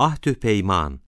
Ahdü peyman.